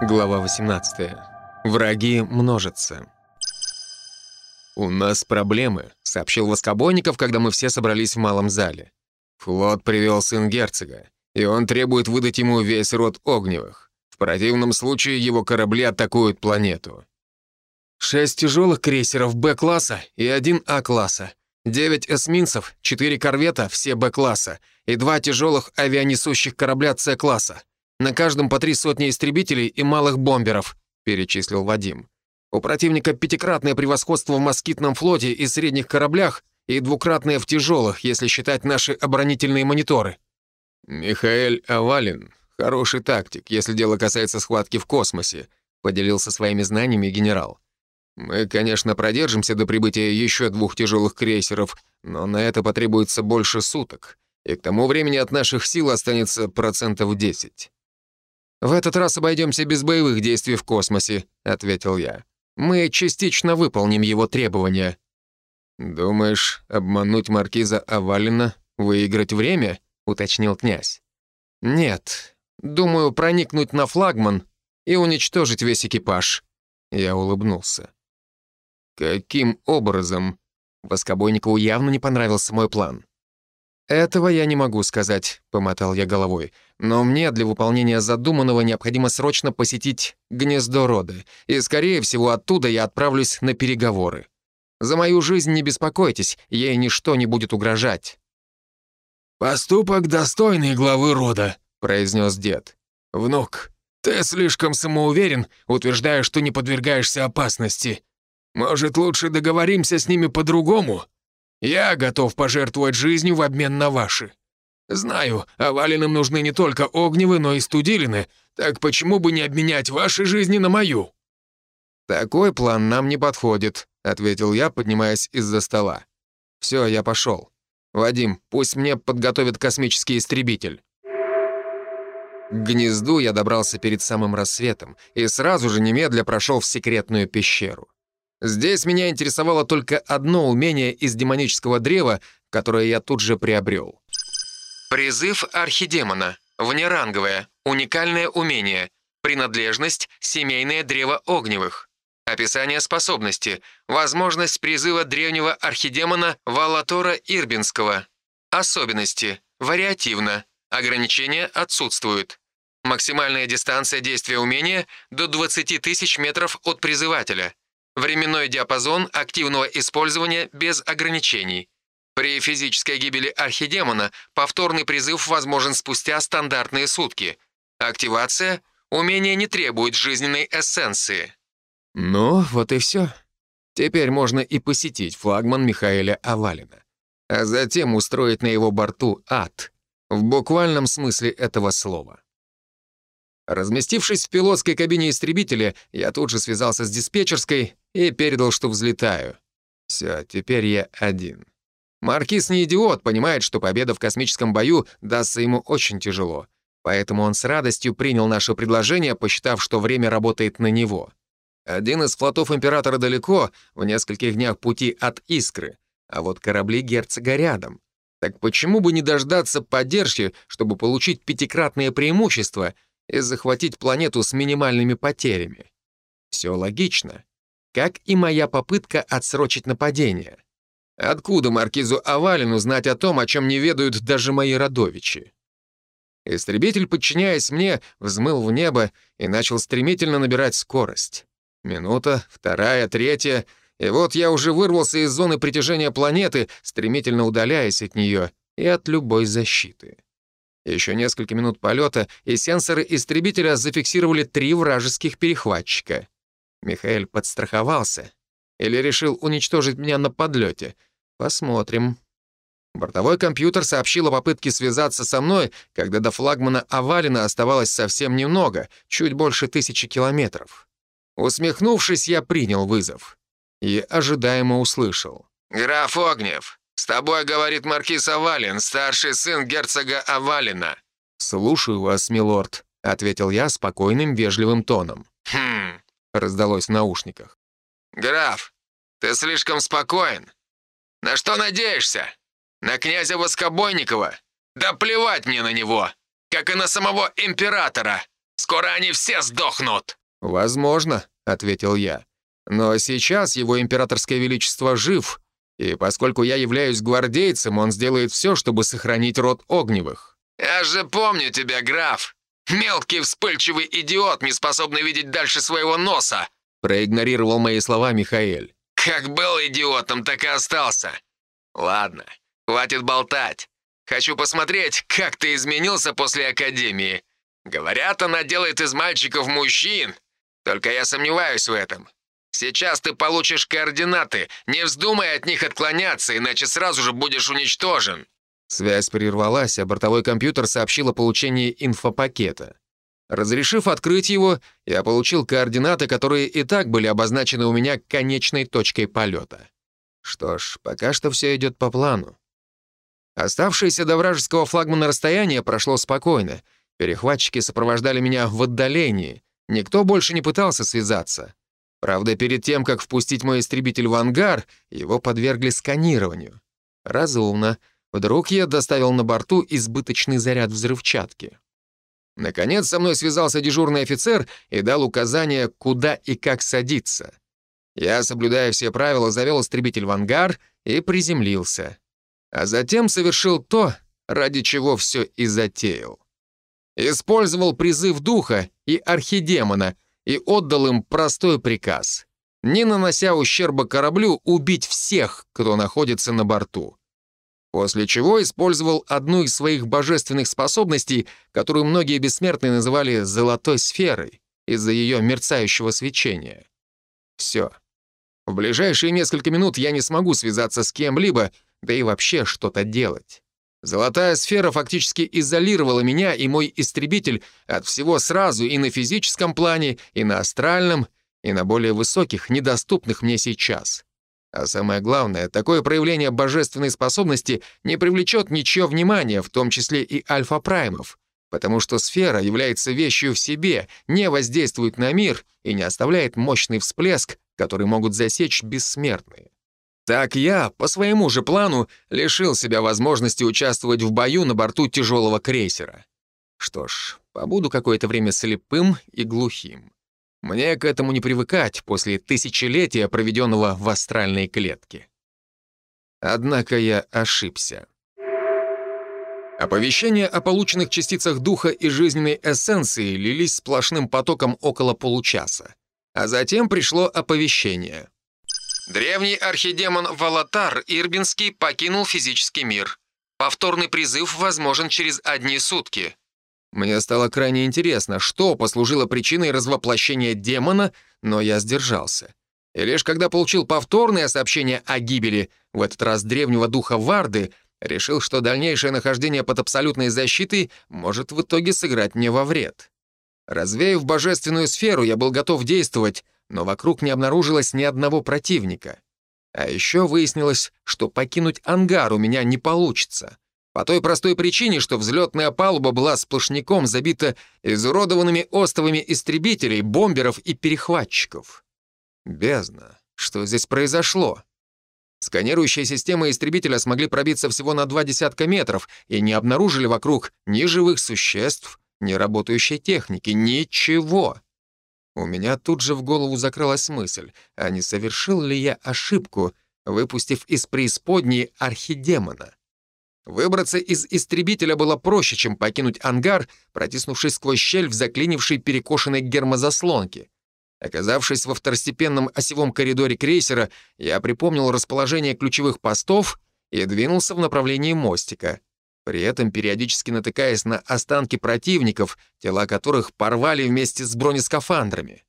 Глава 18. Враги множатся. «У нас проблемы», — сообщил Воскобойников, когда мы все собрались в малом зале. «Флот привел сын герцога, и он требует выдать ему весь род Огневых. В противном случае его корабли атакуют планету». «Шесть тяжелых крейсеров Б-класса и один А-класса. Девять эсминцев, четыре корвета, все Б-класса, и два тяжелых авианесущих корабля С-класса. На каждом по три сотни истребителей и малых бомберов», — перечислил Вадим. «У противника пятикратное превосходство в москитном флоте и средних кораблях и двукратное в тяжелых, если считать наши оборонительные мониторы». «Михаэль Авалин — хороший тактик, если дело касается схватки в космосе», — поделился своими знаниями генерал. «Мы, конечно, продержимся до прибытия еще двух тяжелых крейсеров, но на это потребуется больше суток, и к тому времени от наших сил останется процентов 10. «В этот раз обойдемся без боевых действий в космосе», — ответил я. «Мы частично выполним его требования». «Думаешь, обмануть маркиза Авалина, выиграть время?» — уточнил князь. «Нет. Думаю, проникнуть на флагман и уничтожить весь экипаж». Я улыбнулся. «Каким образом?» Воскобойникову явно не понравился мой план. «Этого я не могу сказать», — помотал я головой. «Но мне для выполнения задуманного необходимо срочно посетить гнездо рода, и, скорее всего, оттуда я отправлюсь на переговоры. За мою жизнь не беспокойтесь, ей ничто не будет угрожать». «Поступок достойный главы рода», — произнес дед. «Внук, ты слишком самоуверен, утверждая, что не подвергаешься опасности. Может, лучше договоримся с ними по-другому?» Я готов пожертвовать жизнью в обмен на ваши. Знаю, Овалиным нужны не только Огневы, но и Студилины, так почему бы не обменять ваши жизни на мою?» «Такой план нам не подходит», — ответил я, поднимаясь из-за стола. «Все, я пошел. Вадим, пусть мне подготовят космический истребитель». К гнезду я добрался перед самым рассветом и сразу же немедля прошел в секретную пещеру. Здесь меня интересовало только одно умение из демонического древа, которое я тут же приобрел. Призыв архидемона. Внеранговое. Уникальное умение. Принадлежность — семейное древо огневых. Описание способности. Возможность призыва древнего архидемона Валатора Ирбинского. Особенности. Вариативно. Ограничения отсутствуют. Максимальная дистанция действия умения — до 20 тысяч метров от призывателя. Временной диапазон активного использования без ограничений. При физической гибели архидемона повторный призыв возможен спустя стандартные сутки. Активация — умение не требует жизненной эссенции. Ну, вот и все. Теперь можно и посетить флагман Михаэля Авалина. А затем устроить на его борту ад. В буквальном смысле этого слова. Разместившись в пилотской кабине истребителя, я тут же связался с диспетчерской и передал, что взлетаю. Все, теперь я один. Маркиз не идиот, понимает, что победа в космическом бою дастся ему очень тяжело. Поэтому он с радостью принял наше предложение, посчитав, что время работает на него. Один из флотов Императора далеко, в нескольких днях пути от Искры, а вот корабли герцога рядом. Так почему бы не дождаться поддержки, чтобы получить пятикратное преимущество — и захватить планету с минимальными потерями. Все логично. Как и моя попытка отсрочить нападение. Откуда маркизу Авалину знать о том, о чем не ведают даже мои родовичи? Истребитель, подчиняясь мне, взмыл в небо и начал стремительно набирать скорость. Минута, вторая, третья, и вот я уже вырвался из зоны притяжения планеты, стремительно удаляясь от нее и от любой защиты. Еще несколько минут полета, и сенсоры истребителя зафиксировали три вражеских перехватчика. Михаил подстраховался. Или решил уничтожить меня на подлете. Посмотрим. Бортовой компьютер сообщил о попытке связаться со мной, когда до флагмана Авалина оставалось совсем немного, чуть больше тысячи километров. Усмехнувшись, я принял вызов. И ожидаемо услышал. «Граф Огнев, «С тобой, — говорит маркиз Авалин, старший сын герцога Авалина». «Слушаю вас, милорд», — ответил я спокойным, вежливым тоном. «Хм», — раздалось в наушниках. «Граф, ты слишком спокоен. На что надеешься? На князя Воскобойникова? Да плевать мне на него, как и на самого императора. Скоро они все сдохнут!» «Возможно», — ответил я. «Но сейчас его императорское величество жив, и поскольку я являюсь гвардейцем, он сделает все, чтобы сохранить род Огневых». «Я же помню тебя, граф! Мелкий вспыльчивый идиот, не способный видеть дальше своего носа!» проигнорировал мои слова Михаэль. «Как был идиотом, так и остался. Ладно, хватит болтать. Хочу посмотреть, как ты изменился после Академии. Говорят, она делает из мальчиков мужчин. Только я сомневаюсь в этом. Сейчас ты получишь координаты. Не вздумай от них отклоняться, иначе сразу же будешь уничтожен». Связь прервалась, а бортовой компьютер сообщил о получении инфопакета. Разрешив открыть его, я получил координаты, которые и так были обозначены у меня конечной точкой полета. Что ж, пока что все идет по плану. Оставшееся до вражеского флагмана расстояние прошло спокойно. Перехватчики сопровождали меня в отдалении. Никто больше не пытался связаться. Правда, перед тем, как впустить мой истребитель в ангар, его подвергли сканированию. Разумно. Вдруг я доставил на борту избыточный заряд взрывчатки. Наконец со мной связался дежурный офицер и дал указание, куда и как садиться. Я, соблюдая все правила, завел истребитель в ангар и приземлился. А затем совершил то, ради чего все и затеял. Использовал призыв духа и архидемона и отдал им простой приказ — не нанося ущерба кораблю, убить всех, кто находится на борту. После чего использовал одну из своих божественных способностей, которую многие бессмертные называли «золотой сферой» из-за ее мерцающего свечения. Все. В ближайшие несколько минут я не смогу связаться с кем-либо, да и вообще что-то делать. Золотая сфера фактически изолировала меня и мой истребитель от всего сразу и на физическом плане, и на астральном, и на более высоких, недоступных мне сейчас. А самое главное, такое проявление божественной способности не привлечет ничего внимания, в том числе и альфа-праймов, потому что сфера является вещью в себе, не воздействует на мир и не оставляет мощный всплеск, который могут засечь бессмертные. Так я, по своему же плану, лишил себя возможности участвовать в бою на борту тяжелого крейсера. Что ж, побуду какое-то время слепым и глухим. Мне к этому не привыкать после тысячелетия, проведенного в астральной клетке. Однако я ошибся. Оповещения о полученных частицах духа и жизненной эссенции лились сплошным потоком около получаса. А затем пришло оповещение. Древний архидемон Валатар Ирбинский покинул физический мир. Повторный призыв возможен через одни сутки. Мне стало крайне интересно, что послужило причиной развоплощения демона, но я сдержался. И лишь когда получил повторное сообщение о гибели, в этот раз древнего духа Варды, решил, что дальнейшее нахождение под абсолютной защитой может в итоге сыграть мне во вред. Развеяв божественную сферу, я был готов действовать, но вокруг не обнаружилось ни одного противника. А еще выяснилось, что покинуть ангар у меня не получится. По той простой причине, что взлетная палуба была сплошняком забита изуродованными остовами истребителей, бомберов и перехватчиков. Бездна. Что здесь произошло? Сканирующие системы истребителя смогли пробиться всего на два десятка метров и не обнаружили вокруг ни живых существ, ни работающей техники, ничего. У меня тут же в голову закралась мысль, а не совершил ли я ошибку, выпустив из преисподней архидемона? Выбраться из истребителя было проще, чем покинуть ангар, протиснувшись сквозь щель в заклинившей перекошенной гермозаслонке. Оказавшись во второстепенном осевом коридоре крейсера, я припомнил расположение ключевых постов и двинулся в направлении мостика, при этом периодически натыкаясь на останки противников, тела которых порвали вместе с бронескафандрами.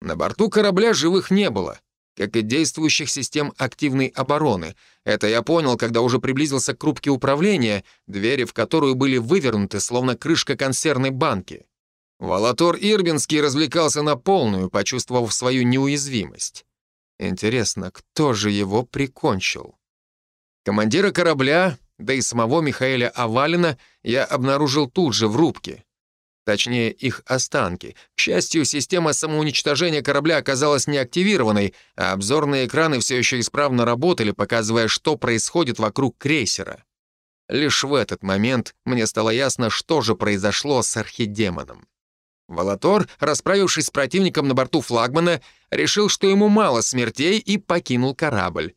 На борту корабля живых не было — как и действующих систем активной обороны. Это я понял, когда уже приблизился к рубке управления, двери в которую были вывернуты, словно крышка консервной банки. Валатор Ирбинский развлекался на полную, почувствовав свою неуязвимость. Интересно, кто же его прикончил? Командира корабля, да и самого Михаэля Авалина я обнаружил тут же в рубке. Точнее, их останки. К счастью, система самоуничтожения корабля оказалась неактивированной, а обзорные экраны все еще исправно работали, показывая, что происходит вокруг крейсера. Лишь в этот момент мне стало ясно, что же произошло с архидемоном. Волотор, расправившись с противником на борту флагмана, решил, что ему мало смертей и покинул корабль.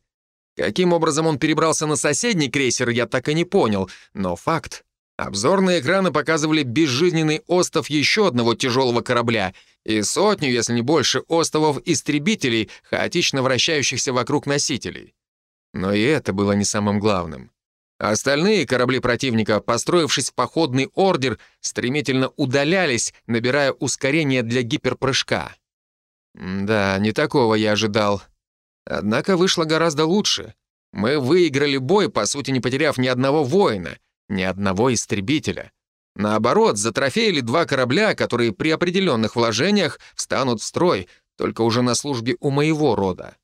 Каким образом он перебрался на соседний крейсер, я так и не понял, но факт. Обзорные экраны показывали безжизненный остов еще одного тяжелого корабля и сотню, если не больше, остовов истребителей, хаотично вращающихся вокруг носителей. Но и это было не самым главным. Остальные корабли противника, построившись в походный ордер, стремительно удалялись, набирая ускорение для гиперпрыжка. Да, не такого я ожидал. Однако вышло гораздо лучше. Мы выиграли бой, по сути, не потеряв ни одного воина, ни одного истребителя. Наоборот, затрофеили два корабля, которые при определенных вложениях встанут в строй, только уже на службе у моего рода.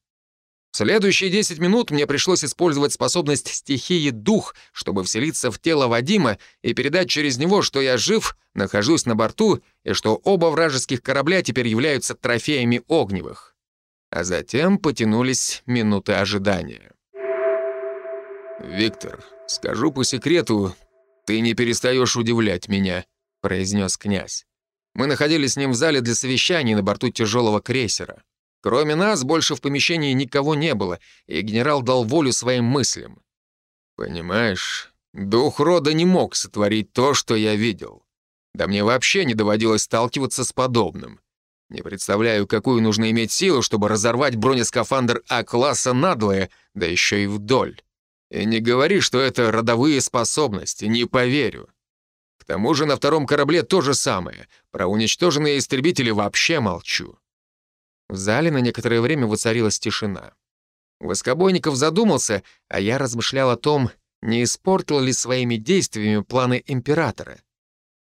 В следующие 10 минут мне пришлось использовать способность стихии «Дух», чтобы вселиться в тело Вадима и передать через него, что я жив, нахожусь на борту и что оба вражеских корабля теперь являются трофеями огневых. А затем потянулись минуты ожидания. «Виктор, скажу по секрету, ты не перестаешь удивлять меня», — произнес князь. Мы находились с ним в зале для совещаний на борту тяжелого крейсера. Кроме нас, больше в помещении никого не было, и генерал дал волю своим мыслям. «Понимаешь, дух рода не мог сотворить то, что я видел. Да мне вообще не доводилось сталкиваться с подобным. Не представляю, какую нужно иметь силу, чтобы разорвать бронескафандр А-класса надвое, да еще и вдоль. И не говори, что это родовые способности, не поверю. К тому же на втором корабле то же самое. Про уничтоженные истребители вообще молчу. В зале на некоторое время воцарилась тишина. Воскобойников задумался, а я размышлял о том, не испортил ли своими действиями планы императора.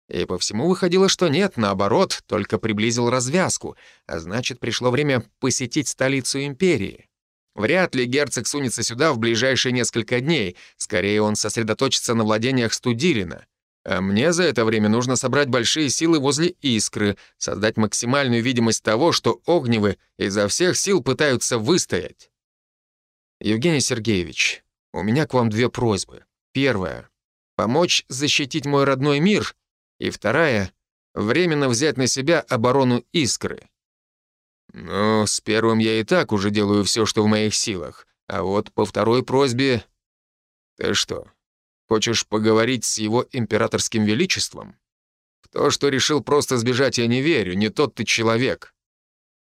И по всему выходило, что нет, наоборот, только приблизил развязку, а значит, пришло время посетить столицу империи. Вряд ли герцог сунется сюда в ближайшие несколько дней, скорее он сосредоточится на владениях Студилина. А мне за это время нужно собрать большие силы возле Искры, создать максимальную видимость того, что Огневы изо всех сил пытаются выстоять. Евгений Сергеевич, у меня к вам две просьбы. Первая — помочь защитить мой родной мир, и вторая — временно взять на себя оборону Искры. Ну, с первым я и так уже делаю все, что в моих силах, а вот по второй просьбе... Ты что, Хочешь поговорить с его императорским величеством? В то, что решил просто сбежать, я не верю, не тот ты человек.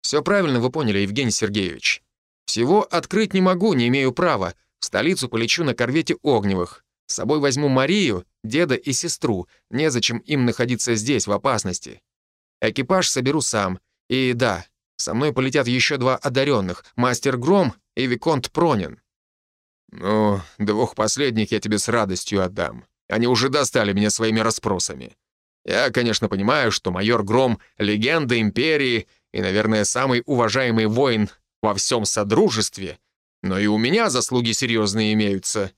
Все правильно вы поняли, Евгений Сергеевич. Всего открыть не могу, не имею права. В столицу полечу на корвете Огневых. С собой возьму Марию, деда и сестру. Незачем им находиться здесь, в опасности. Экипаж соберу сам. И да, со мной полетят еще два одаренных, мастер Гром и Виконт Пронин. «Ну, двух последних я тебе с радостью отдам. Они уже достали меня своими расспросами. Я, конечно, понимаю, что майор Гром — легенда империи и, наверное, самый уважаемый воин во всем Содружестве, но и у меня заслуги серьезные имеются.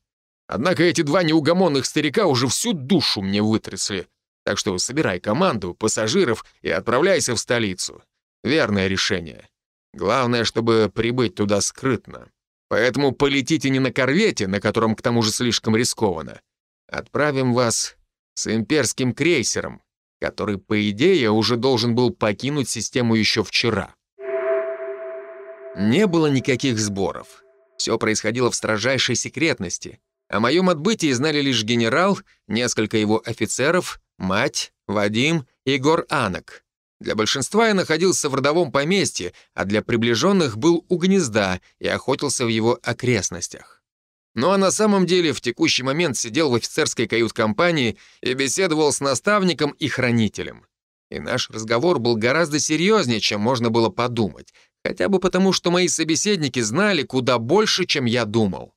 Однако эти два неугомонных старика уже всю душу мне вытрясли. Так что собирай команду, пассажиров и отправляйся в столицу. Верное решение. Главное, чтобы прибыть туда скрытно. Поэтому полетите не на корвете, на котором к тому же слишком рискованно. Отправим вас с имперским крейсером, который, по идее, уже должен был покинуть систему еще вчера. Не было никаких сборов. Все происходило в строжайшей секретности. О моем отбытии знали лишь генерал, несколько его офицеров, мать, Вадим и Анок. Для большинства я находился в родовом поместье, а для приближенных был у гнезда и охотился в его окрестностях. Ну а на самом деле в текущий момент сидел в офицерской кают-компании и беседовал с наставником и хранителем. И наш разговор был гораздо серьезнее, чем можно было подумать, хотя бы потому, что мои собеседники знали куда больше, чем я думал.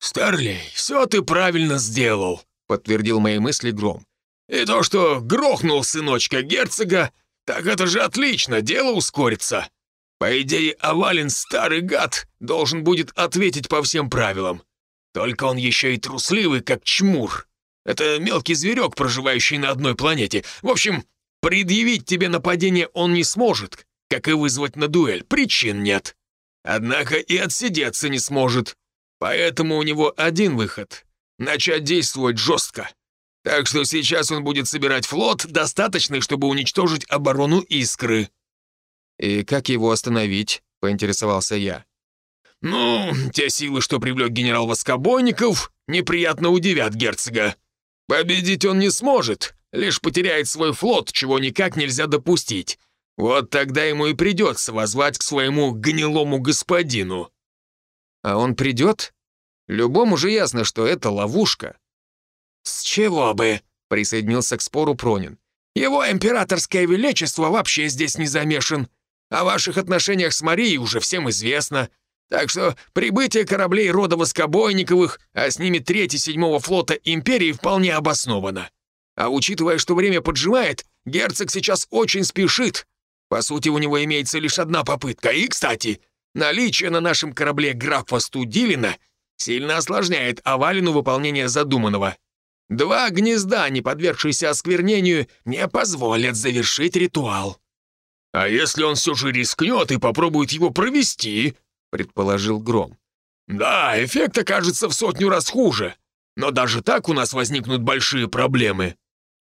«Старлей, все ты правильно сделал», — подтвердил мои мысли Гром. И то, что грохнул сыночка герцога, так это же отлично, дело ускорится. По идее, Авалин, старый гад, должен будет ответить по всем правилам. Только он еще и трусливый, как чмур. Это мелкий зверек, проживающий на одной планете. В общем, предъявить тебе нападение он не сможет, как и вызвать на дуэль, причин нет. Однако и отсидеться не сможет. Поэтому у него один выход — начать действовать жестко. Так что сейчас он будет собирать флот, достаточный, чтобы уничтожить оборону Искры». «И как его остановить?» — поинтересовался я. «Ну, те силы, что привлек генерал Воскобойников, неприятно удивят герцога. Победить он не сможет, лишь потеряет свой флот, чего никак нельзя допустить. Вот тогда ему и придется возвать к своему гнилому господину». «А он придет? Любому же ясно, что это ловушка». «С чего бы?» — присоединился к спору Пронин. «Его императорское величество вообще здесь не замешан. О ваших отношениях с Марией уже всем известно. Так что прибытие кораблей рода Воскобойниковых, а с ними третий седьмого флота Империи вполне обосновано. А учитывая, что время поджимает, герцог сейчас очень спешит. По сути, у него имеется лишь одна попытка. И, кстати, наличие на нашем корабле графа Студилина сильно осложняет Авалину выполнение задуманного. Два гнезда, не подвергшиеся осквернению, не позволят завершить ритуал. «А если он все же рискнет и попробует его провести?» — предположил Гром. «Да, эффект окажется в сотню раз хуже. Но даже так у нас возникнут большие проблемы».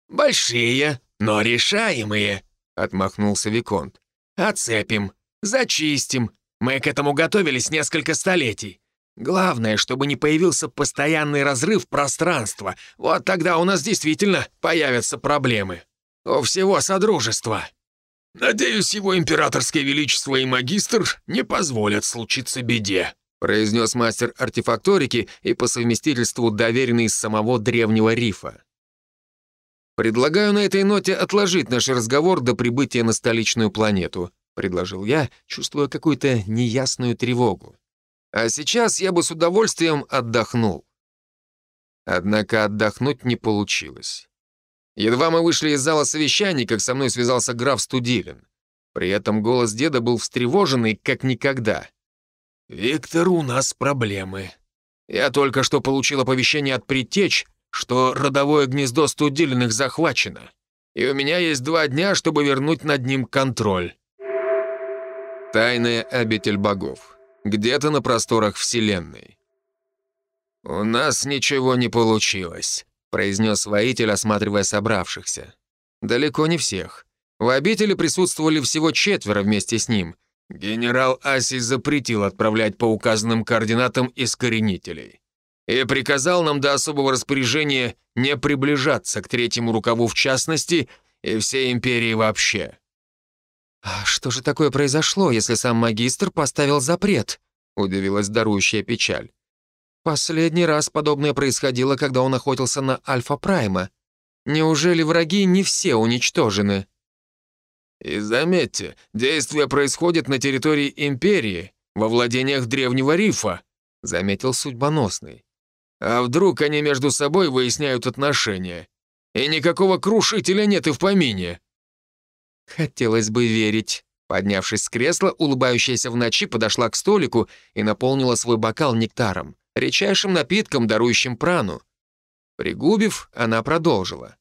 «Большие, но решаемые», — отмахнулся Виконт. «Оцепим, зачистим. Мы к этому готовились несколько столетий. Главное, чтобы не появился постоянный разрыв пространства. Вот тогда у нас действительно появятся проблемы. У всего Содружества». «Надеюсь, его императорское величество и магистр не позволят случиться беде», произнес мастер артефакторики и по совместительству доверенный из самого древнего рифа. «Предлагаю на этой ноте отложить наш разговор до прибытия на столичную планету», предложил я, чувствуя какую-то неясную тревогу. А сейчас я бы с удовольствием отдохнул. Однако отдохнуть не получилось. Едва мы вышли из зала совещаний, как со мной связался граф Студилин. При этом голос деда был встревоженный, как никогда. «Виктор, у нас проблемы. Я только что получил оповещение от предтеч, что родовое гнездо Студилиных захвачено, и у меня есть два дня, чтобы вернуть над ним контроль». Тайная обитель богов где-то на просторах Вселенной. «У нас ничего не получилось», — произнес воитель, осматривая собравшихся. «Далеко не всех. В обители присутствовали всего четверо вместе с ним. Генерал Аси запретил отправлять по указанным координатам искоренителей и приказал нам до особого распоряжения не приближаться к третьему рукаву в частности и всей империи вообще. «А что же такое произошло, если сам магистр поставил запрет?» — удивилась дарующая печаль. «Последний раз подобное происходило, когда он охотился на Альфа-Прайма. Неужели враги не все уничтожены?» «И заметьте, действие происходит на территории Империи, во владениях Древнего Рифа», — заметил Судьбоносный. «А вдруг они между собой выясняют отношения? И никакого крушителя нет и в помине». Хотелось бы верить. Поднявшись с кресла, улыбающаяся в ночи подошла к столику и наполнила свой бокал нектаром, редчайшим напитком, дарующим прану. Пригубив, она продолжила.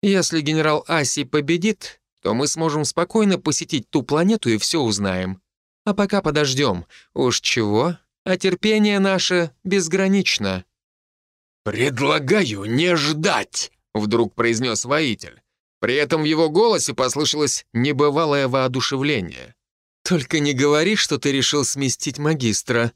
«Если генерал Аси победит, то мы сможем спокойно посетить ту планету и все узнаем. А пока подождем. Уж чего, а терпение наше безгранично». «Предлагаю не ждать», — вдруг произнес воитель. При этом в его голосе послышалось небывалое воодушевление. «Только не говори, что ты решил сместить магистра»,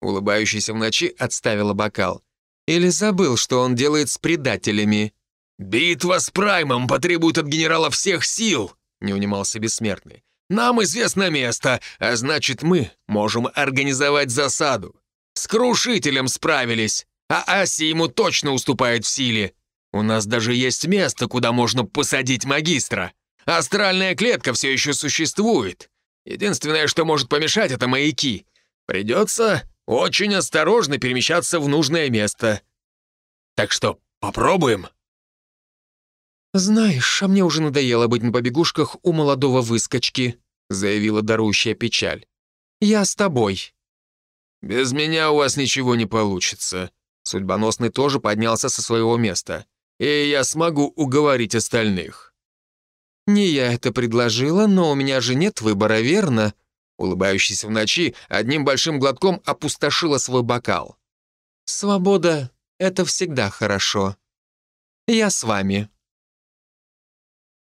улыбающийся в ночи отставила бокал. «Или забыл, что он делает с предателями?» «Битва с Праймом потребует от генерала всех сил», — не унимался Бессмертный. «Нам известно место, а значит, мы можем организовать засаду. С Крушителем справились, а Аси ему точно уступает в силе. У нас даже есть место, куда можно посадить магистра. Астральная клетка все еще существует. Единственное, что может помешать, это маяки. Придется очень осторожно перемещаться в нужное место. Так что попробуем. «Знаешь, а мне уже надоело быть на побегушках у молодого выскочки», заявила дарующая печаль. «Я с тобой». «Без меня у вас ничего не получится». Судьбоносный тоже поднялся со своего места и я смогу уговорить остальных». «Не я это предложила, но у меня же нет выбора, верно?» Улыбающийся в ночи, одним большим глотком опустошила свой бокал. «Свобода — это всегда хорошо». Я с вами».